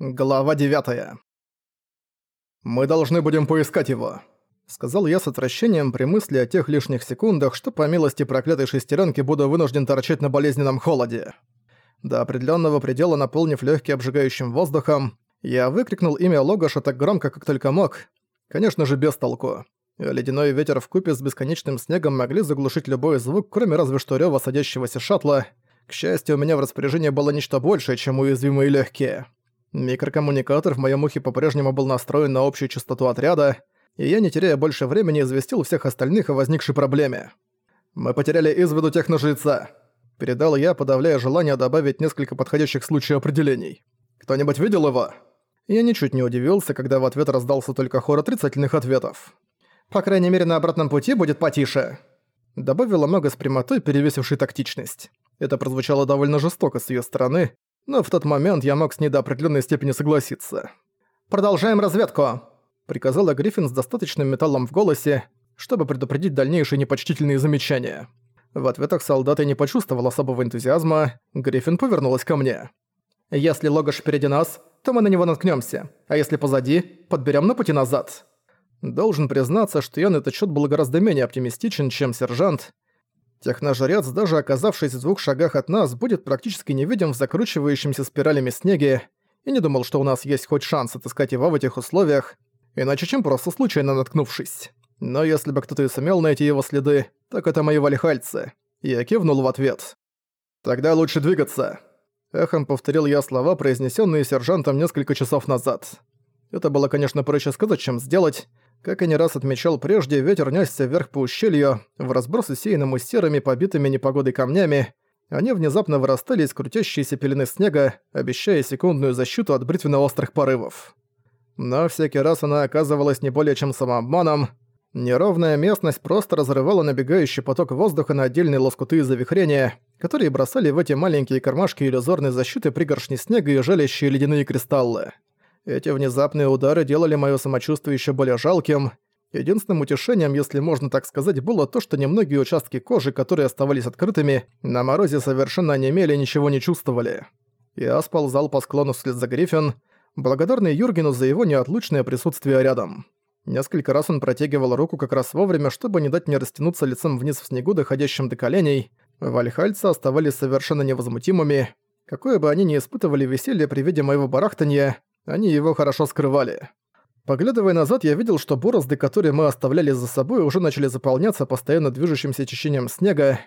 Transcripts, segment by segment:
Глава 9. «Мы должны будем поискать его», — сказал я с отвращением при мысли о тех лишних секундах, что по милости проклятой шестеренки буду вынужден торчать на болезненном холоде. До определенного предела наполнив легкие обжигающим воздухом, я выкрикнул имя Логаша так громко, как только мог. Конечно же, без толку. Ледяной ветер в купе с бесконечным снегом могли заглушить любой звук, кроме разве что рёва садящегося шаттла. К счастью, у меня в распоряжении было нечто большее, чем уязвимые легкие. Микрокоммуникатор в моем ухе по-прежнему был настроен на общую частоту отряда, и я, не теряя больше времени, известил всех остальных о возникшей проблеме. «Мы потеряли из виду техножреца», — передал я, подавляя желание добавить несколько подходящих случаев определений. «Кто-нибудь видел его?» Я ничуть не удивился, когда в ответ раздался только хор отрицательных ответов. «По крайней мере, на обратном пути будет потише», — добавила Мага с прямотой, перевесившей тактичность. Это прозвучало довольно жестоко с её стороны, но в тот момент я мог с ней до определенной степени согласиться. «Продолжаем разведку!» — приказала Гриффин с достаточным металлом в голосе, чтобы предупредить дальнейшие непочтительные замечания. В ответах солдат я не почувствовал особого энтузиазма, Гриффин повернулась ко мне. «Если Логаш впереди нас, то мы на него наткнемся, а если позади, подберем на пути назад». Должен признаться, что я на этот счет был гораздо менее оптимистичен, чем сержант, Техножрец, даже оказавшись в двух шагах от нас, будет практически невидим в закручивающемся спиралями снеге, и не думал, что у нас есть хоть шанс отыскать его в этих условиях, иначе чем просто случайно наткнувшись. Но если бы кто-то и сумел найти его следы, так это мои валихальцы. Я кивнул в ответ. «Тогда лучше двигаться», — эхом повторил я слова, произнесенные сержантом несколько часов назад. Это было, конечно, проще сказать, чем сделать, как и не раз отмечал прежде, ветер нёсся вверх по ущелью, в разброс усеянному серыми, побитыми непогодой камнями. Они внезапно вырастали из крутящейся пелены снега, обещая секундную защиту от бритвенно-острых порывов. Но всякий раз она оказывалась не более чем самообманом. Неровная местность просто разрывала набегающий поток воздуха на отдельные лоскуты и завихрения, которые бросали в эти маленькие кармашки иллюзорной защиты пригоршни снега и жалящие ледяные кристаллы. Эти внезапные удары делали моё самочувствие ещё более жалким. Единственным утешением, если можно так сказать, было то, что немногие участки кожи, которые оставались открытыми, на морозе совершенно онемели и ничего не чувствовали. Я сползал по склону вслед за Гриффин, благодарный Юргену за его неотлучное присутствие рядом. Несколько раз он протягивал руку как раз вовремя, чтобы не дать мне растянуться лицом вниз в снегу, доходящим до коленей. Вальхальцы оставались совершенно невозмутимыми. Какое бы они ни испытывали веселье при виде моего барахтанья, они его хорошо скрывали. Поглядывая назад, я видел, что борозды, которые мы оставляли за собой, уже начали заполняться постоянно движущимся течением снега.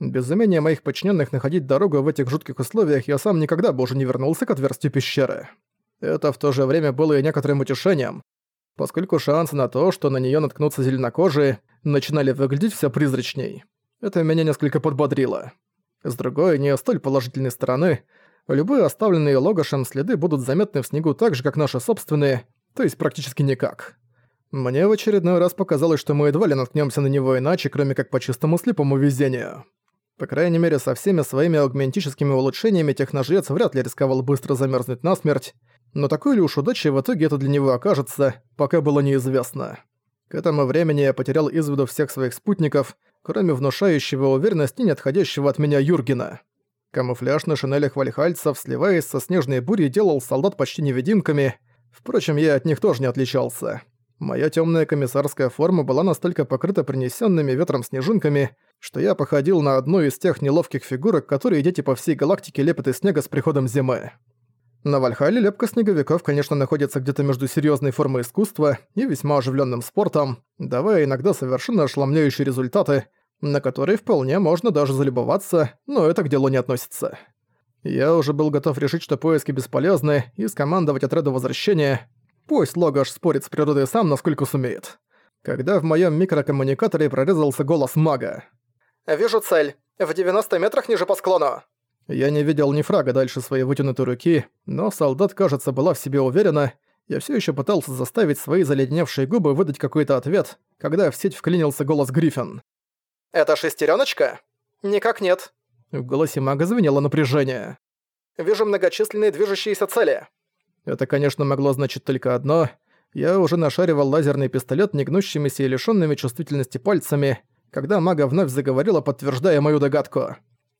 Без умения моих подчиненных находить дорогу в этих жутких условиях я сам никогда бы уже не вернулся к отверстию пещеры. Это в то же время было и некоторым утешением, поскольку шансы на то, что на нее наткнутся зеленокожие, начинали выглядеть все призрачней. Это меня несколько подбодрило. С другой, не столь положительной стороны — Любые оставленные Логошем следы будут заметны в снегу так же, как наши собственные, то есть практически никак. Мне в очередной раз показалось, что мы едва ли наткнёмся на него иначе, кроме как по чистому слепому везению. По крайней мере, со всеми своими аугментическими улучшениями техножрец вряд ли рисковал быстро замерзнуть насмерть, но такой ли уж удачей в итоге это для него окажется, пока было неизвестно. К этому времени я потерял из виду всех своих спутников, кроме внушающего уверенность и не отходящего от меня Юргена. Камуфляж на шинелях вальхальцев, сливаясь со снежной бурей, делал солдат почти невидимками. Впрочем, я от них тоже не отличался. Моя темная комиссарская форма была настолько покрыта принесенными ветром снежинками, что я походил на одну из тех неловких фигурок, которые дети по всей галактике лепят из снега с приходом зимы. На Вальхале лепка снеговиков, конечно, находится где-то между серьезной формой искусства и весьма оживленным спортом, давая иногда совершенно ошеломляющие результаты, на который вполне можно даже залюбоваться, но это к делу не относится. Я уже был готов решить, что поиски бесполезны, и скомандовать отряду возвращения. Пусть Логаш спорит с природой сам, насколько сумеет. Когда в моем микрокоммуникаторе прорезался голос мага. «Вижу цель. В 90 метрах ниже по склону». Я не видел ни фрага дальше своей вытянутой руки, но солдат, кажется, была в себе уверена. Я все еще пытался заставить свои заледневшие губы выдать какой-то ответ, когда в сеть вклинился голос Гриффин. «Это шестерёночка?» «Никак нет». В голосе мага звенело напряжение. «Вижу многочисленные движущиеся цели». Это, конечно, могло значить только одно. Я уже нашаривал лазерный пистолет негнущимися и лишёнными чувствительности пальцами, когда мага вновь заговорила, подтверждая мою догадку.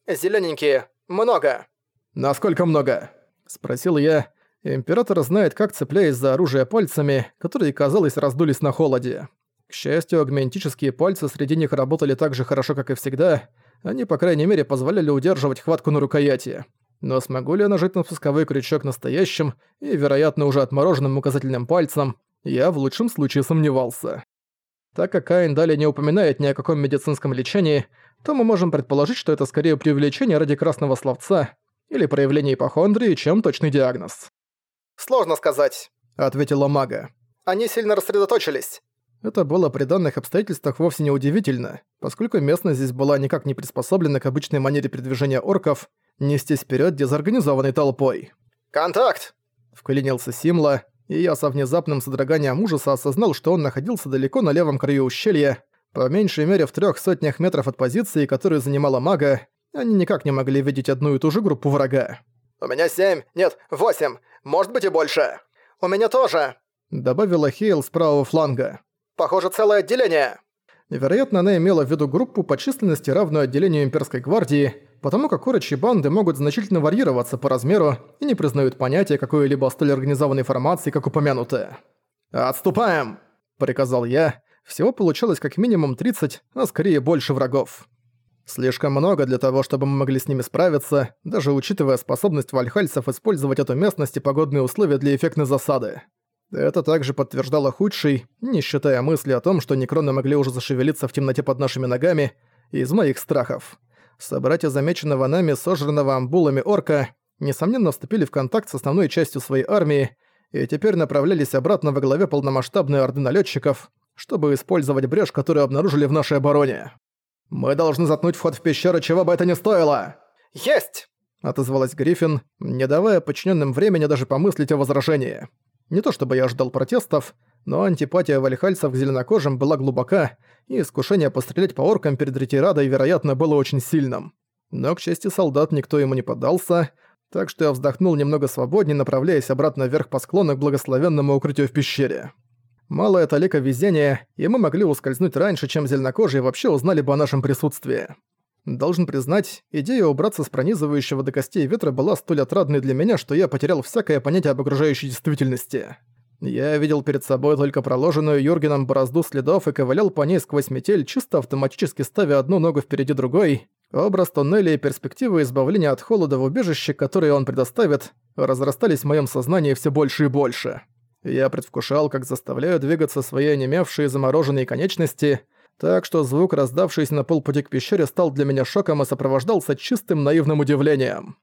«Зелёненькие. Много». «Насколько много?» – спросил я. Император знает, как цепляясь за оружие пальцами, которые, казалось, раздулись на холоде. К счастью, агментические пальцы среди них работали так же хорошо, как и всегда. Они, по крайней мере, позволяли удерживать хватку на рукояти. Но смогу ли я нажать на спусковой крючок настоящим и, вероятно, уже отмороженным указательным пальцем, я в лучшем случае сомневался. Так как Каин далее не упоминает ни о каком медицинском лечении, то мы можем предположить, что это скорее привлечение ради красного словца или проявление ипохондрии, чем точный диагноз. «Сложно сказать», — ответила мага. «Они сильно рассредоточились». Это было при данных обстоятельствах вовсе не удивительно, поскольку местность здесь была никак не приспособлена к обычной манере передвижения орков, нестись вперед дезорганизованной толпой. «Контакт!» — вклинился Симла, и я со внезапным содроганием ужаса осознал, что он находился далеко на левом краю ущелья, по меньшей мере в трех сотнях метров от позиции, которую занимала мага, они никак не могли видеть одну и ту же группу врага. «У меня семь, нет, восемь, может быть и больше. У меня тоже», — добавила Хейл с правого фланга. «Похоже, целое отделение». Вероятно, она имела в виду группу по численности, равную отделению имперской гвардии, потому как орочьи банды могут значительно варьироваться по размеру и не признают понятия какой-либо столь организованной формации, как упомянутая. «Отступаем!» – приказал я. Всего получалось как минимум 30, а скорее больше врагов. Слишком много для того, чтобы мы могли с ними справиться, даже учитывая способность вальхальцев использовать эту местность и погодные условия для эффектной засады. Это также подтверждало худший, не считая мысли о том, что некроны могли уже зашевелиться в темноте под нашими ногами, из моих страхов собратья замеченного нами сожранного амбулами орка, несомненно вступили в контакт с основной частью своей армии и теперь направлялись обратно во главе полномасштабной орды налетчиков, чтобы использовать брешь, которую обнаружили в нашей обороне. «Мы должны заткнуть вход в пещеру, чего бы это ни стоило!» «Есть!» — отозвалась Гриффин, не давая подчиненным времени даже помыслить о возражении. Не то чтобы я ждал протестов, но антипатия вальхальцев к зеленокожим была глубока, и искушение пострелять по оркам перед ретирадой, вероятно, было очень сильным. Но, к чести солдат, никто ему не поддался, так что я вздохнул немного свободнее, направляясь обратно вверх по склону к благословенному укрытию в пещере. Малая талика везения, и мы могли ускользнуть раньше, чем зеленокожие вообще узнали бы о нашем присутствии. Должен признать, идея убраться с пронизывающего до костей ветра была столь отрадной для меня, что я потерял всякое понятие об окружающей действительности. Я видел перед собой только проложенную Юргеном борозду следов и ковылял по ней сквозь метель, чисто автоматически ставя одну ногу впереди другой. Образ тоннеля и перспективы избавления от холода в убежище, которое он предоставит, разрастались в моем сознании все больше и больше. Я предвкушал, как заставляю двигаться свои онемевшие замороженные конечности, так что звук, раздавшийся на полпути к пещере, стал для меня шоком и сопровождался чистым наивным удивлением.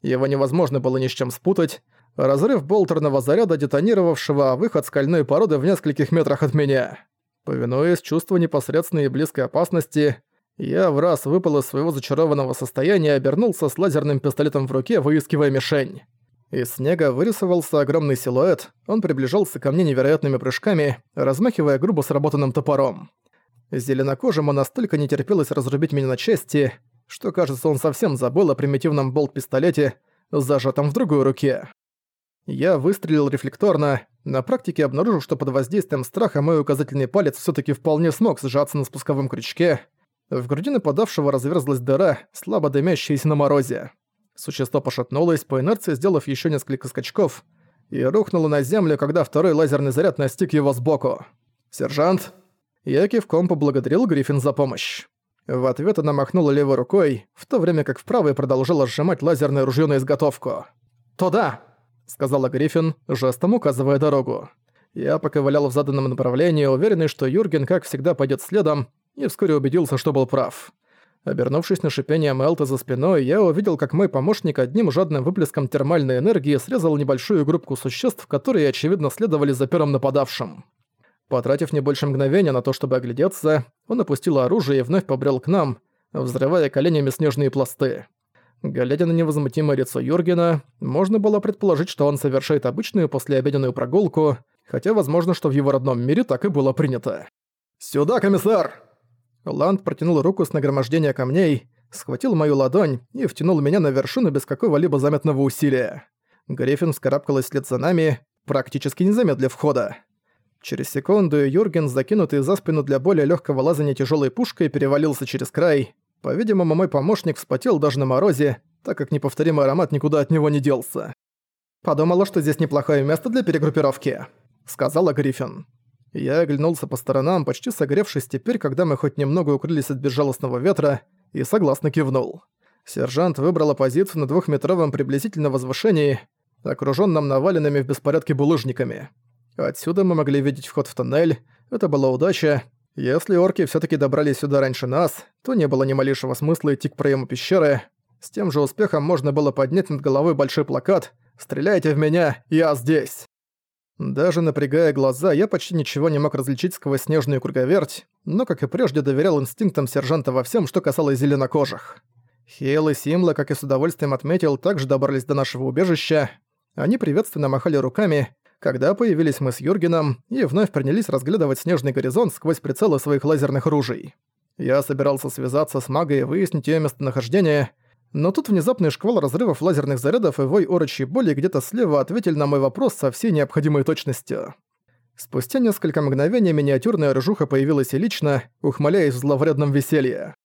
Его невозможно было ни с чем спутать, разрыв болтерного заряда, детонировавшего выход скальной породы в нескольких метрах от меня. Повинуясь чувству непосредственной и близкой опасности, я в раз выпал из своего зачарованного состояния и обернулся с лазерным пистолетом в руке, выискивая мишень. Из снега вырисовался огромный силуэт, он приближался ко мне невероятными прыжками, размахивая грубо сработанным топором. Зеленокожему настолько не терпелось разрубить меня на части, что, кажется, он совсем забыл о примитивном болт-пистолете, зажатом в другой руке. Я выстрелил рефлекторно, на практике обнаружил, что под воздействием страха мой указательный палец все таки вполне смог сжаться на спусковом крючке. В груди нападавшего разверзлась дыра, слабо дымящаяся на морозе. Существо пошатнулось, по инерции сделав еще несколько скачков, и рухнуло на землю, когда второй лазерный заряд настиг его сбоку. «Сержант!» Я кивком поблагодарил Гриффин за помощь. В ответ она махнула левой рукой, в то время как в правой продолжала сжимать лазерное ружье на изготовку. «Туда!» сказала Гриффин, жестом указывая дорогу. Я поковылял в заданном направлении, уверенный, что Юрген, как всегда, пойдет следом, и вскоре убедился, что был прав. Обернувшись на шипение Мелта за спиной, я увидел, как мой помощник одним жадным выплеском термальной энергии срезал небольшую группку существ, которые, очевидно, следовали за первым нападавшим. Потратив не больше мгновения на то, чтобы оглядеться, он опустил оружие и вновь побрел к нам, взрывая коленями снежные пласты. Глядя на невозмутимое лицо Юргена, можно было предположить, что он совершает обычную послеобеденную прогулку, хотя возможно, что в его родном мире так и было принято. «Сюда, комиссар!» Ланд протянул руку с нагромождения камней, схватил мою ладонь и втянул меня на вершину без какого-либо заметного усилия. Гриффин вскарабкалась вслед за нами, практически не замедлив входа. Через секунду Юрген, закинутый за спину для более легкого лазания тяжелой пушкой, перевалился через край. По-видимому, мой помощник вспотел даже на морозе, так как неповторимый аромат никуда от него не делся. «Подумала, что здесь неплохое место для перегруппировки», — сказала Гриффин. Я оглянулся по сторонам, почти согревшись теперь, когда мы хоть немного укрылись от безжалостного ветра, и согласно кивнул. Сержант выбрала позицию на двухметровом приблизительно возвышении, окружённом наваленными в беспорядке булыжниками. Отсюда мы могли видеть вход в тоннель, это была удача. Если орки всё-таки добрались сюда раньше нас, то не было ни малейшего смысла идти к проему пещеры. С тем же успехом можно было поднять над головой большой плакат «Стреляйте в меня, я здесь!». Даже напрягая глаза, я почти ничего не мог различить сквозь снежную круговерть, но, как и прежде, доверял инстинктам сержанта во всем, что касалось зеленокожих. Хейл и Симла, как и с удовольствием отметил, также добрались до нашего убежища. Они приветственно махали руками, когда появились мы с Юргеном и вновь принялись разглядывать снежный горизонт сквозь прицелы своих лазерных ружей. Я собирался связаться с магой и выяснить её местонахождение, но тут внезапный шквал разрывов лазерных зарядов и вой орочьей боли где-то слева ответили на мой вопрос со всей необходимой точностью. Спустя несколько мгновений миниатюрная рыжуха появилась и лично, ухмыляясь в зловредном веселье.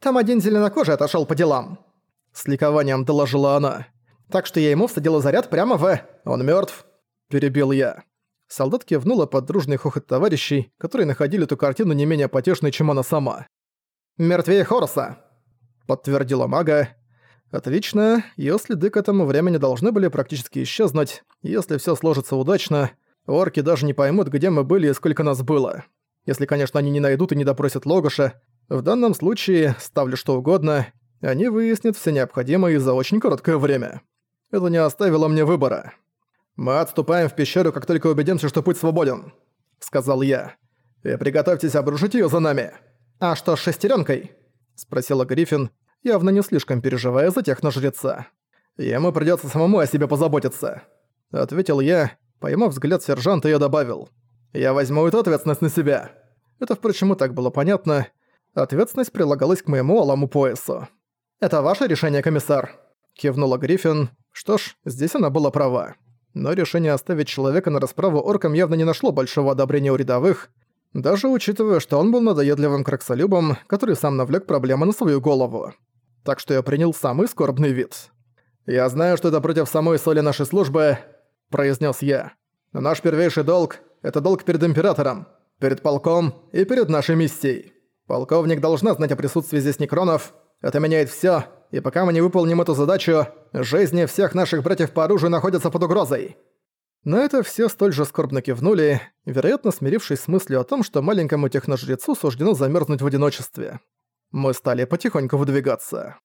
«Там один зеленокожий отошёл по делам», — с ликованием доложила она. «Так что я ему всадила заряд прямо в... Он мёртв», — перебил я. Солдат кивнула под дружный хохот товарищей, которые находили эту картину не менее потешной, чем она сама. «Мертвее Хороса», — подтвердила мага, Отлично, её следы к этому времени должны были практически исчезнуть, если всё сложится удачно, орки даже не поймут, где мы были и сколько нас было. Если, конечно, они не найдут и не допросят Логоша, в данном случае, ставлю что угодно, они выяснят все необходимое за очень короткое время. Это не оставило мне выбора. «Мы отступаем в пещеру, как только убедимся, что путь свободен», — сказал я. «И приготовьтесь обрушить её за нами». «А что с шестерёнкой?» — спросила Гриффин, явно не слишком переживая за техножреца. «Ему придётся самому о себе позаботиться», — ответил я, поймав взгляд сержанта, я добавил. «Я возьму эту ответственность на себя». Это, впрочем, и так было понятно. Ответственность прилагалась к моему алому поясу. «Это ваше решение, комиссар?» — кивнула Гриффин. Что ж, здесь она была права. Но решение оставить человека на расправу оркам явно не нашло большого одобрения у рядовых, даже учитывая, что он был надоедливым краксолюбом, который сам навлек проблемы на свою голову так что я принял самый скорбный вид. «Я знаю, что это против самой соли нашей службы», — произнес я. «Но наш первейший долг — это долг перед Императором, перед полком и перед нашей миссией. Полковник должна знать о присутствии здесь некронов. Это меняет всё, и пока мы не выполним эту задачу, жизни всех наших братьев по оружию находятся под угрозой». На это все столь же скорбно кивнули, вероятно, смирившись с мыслью о том, что маленькому техножрецу суждено замерзнуть в одиночестве мы стали потихоньку выдвигаться.